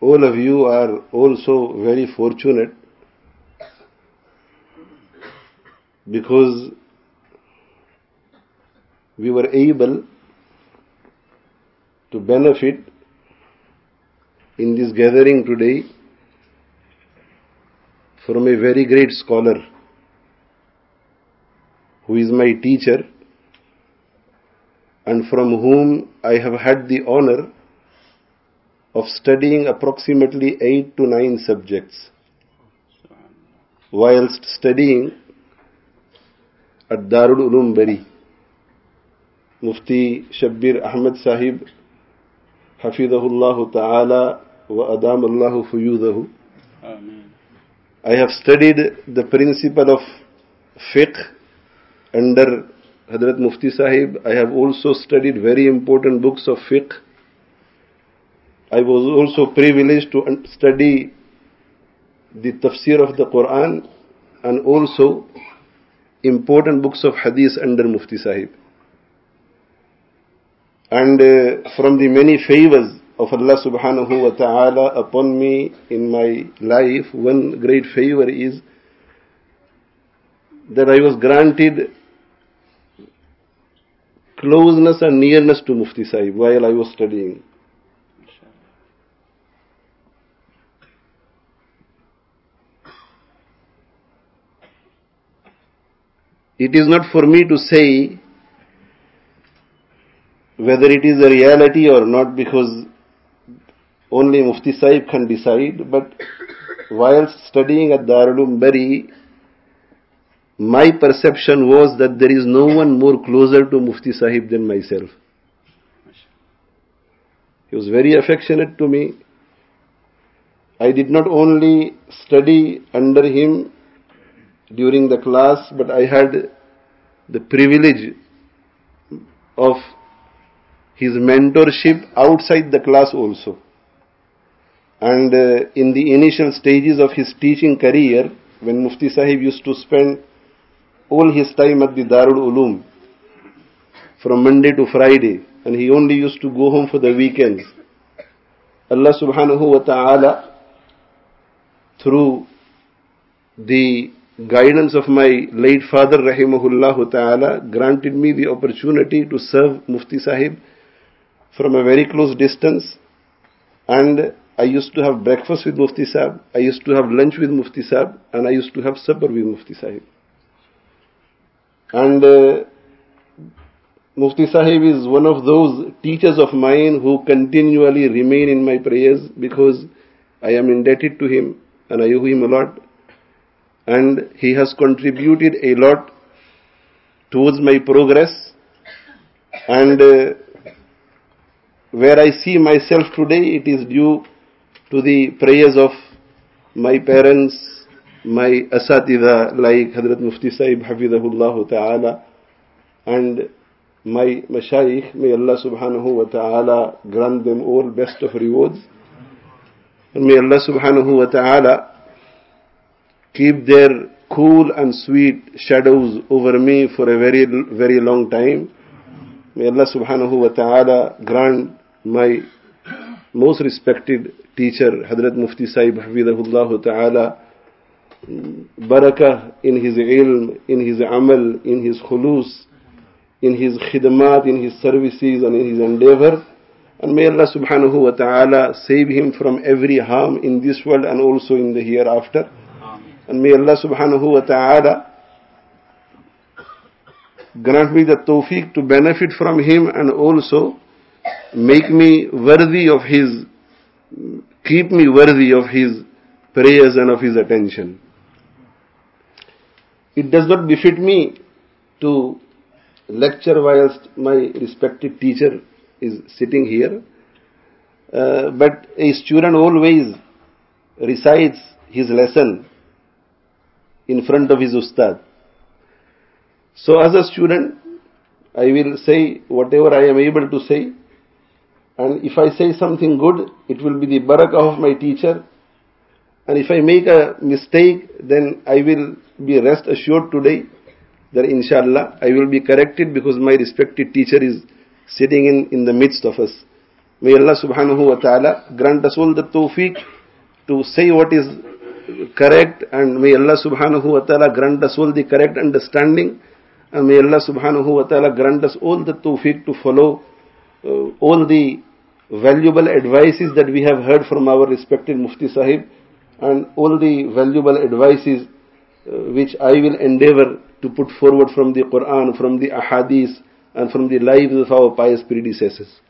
all of you are also very fortunate because we were able to benefit in this gathering today from a very great scholar who is my teacher and from whom I have had the honor of studying approximately eight to nine subjects whilst studying at Darul Uloom Bury. Mufti Shabbir Ahmad Sahib, Hafidahullah Ta'ala wa Adam Allahu Fuyudahu. I have studied the principle of fiqh under Hadrat Mufti Sahib. I have also studied very important books of fiqh. I was also privileged to study the tafsir of the Quran and also important books of hadith under Mufti Sahib. And uh, from the many favors of Allah subhanahu wa ta'ala upon me in my life, one great favor is that I was granted closeness and nearness to Mufti Sahib while I was studying. It is not for me to say whether it is a reality or not because only Mufti Sahib can decide, but whilst studying at Darul Uloom Bury, my perception was that there is no one more closer to Mufti Sahib than myself. He was very affectionate to me. I did not only study under him during the class, but I had the privilege of his mentorship outside the class also. And uh, in the initial stages of his teaching career, when Mufti Sahib used to spend all his time at the Darul Uloom from Monday to Friday, and he only used to go home for the weekends. Allah subhanahu wa ta'ala, through the guidance of my late father rahimahullah ta'ala granted me the opportunity to serve Mufti Sahib from a very close distance and I used to have breakfast with Mufti Sahib, I used to have lunch with Mufti Sahib and I used to have supper with Mufti Sahib. And uh, Mufti Sahib is one of those teachers of mine who continually remain in my prayers because I am indebted to him and I owe him a lot and he has contributed a lot towards my progress. And uh, where I see myself today it is due to the prayers of my parents, my asatida like Hadrat Mufti Sahib Hafidahullah Ta'ala and my mashayikh, may Allah subhanahu wa ta'ala grant them all best of rewards. And may Allah subhanahu wa ta'ala keep their cool and sweet shadows over me for a very, very long time. May Allah subhanahu wa ta'ala grant my most respected teacher, Hadrat Mufti Saib Hafidahullah ta'ala, barakah in his ilm, in his amal, in his khulus, in his khidmat, in his services and in his endeavor. And may Allah subhanahu wa ta'ala save him from every harm in this world and also in the hereafter. And may Allah subhanahu wa ta'ala grant me the tawfiq to benefit from him and also make me worthy of his, keep me worthy of his prayers and of his attention. It does not befit me to lecture whilst my respected teacher is sitting here, uh, but a student always recites his lesson in front of his ustad. So as a student, I will say whatever I am able to say. And if I say something good, it will be the barakah of my teacher. And if I make a mistake, then I will be rest assured today that inshallah I will be corrected because my respected teacher is sitting in, in the midst of us. May Allah subhanahu wa ta'ala grant us all the tawfiq to say what is correct and may Allah subhanahu wa ta'ala grant us all the correct understanding and may Allah subhanahu wa ta'ala grant us all the tawfiq to follow uh, all the valuable advices that we have heard from our respected Mufti Sahib and all the valuable advices uh, which I will endeavor to put forward from the Quran, from the Ahadith and from the lives of our pious predecessors.